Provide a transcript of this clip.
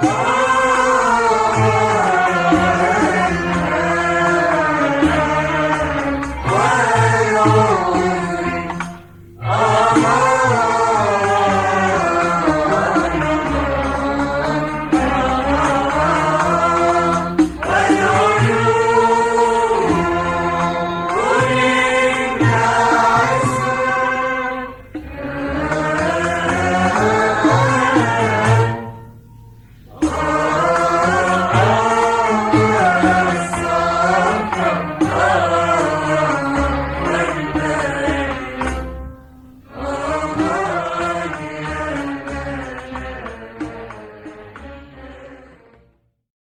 Ah!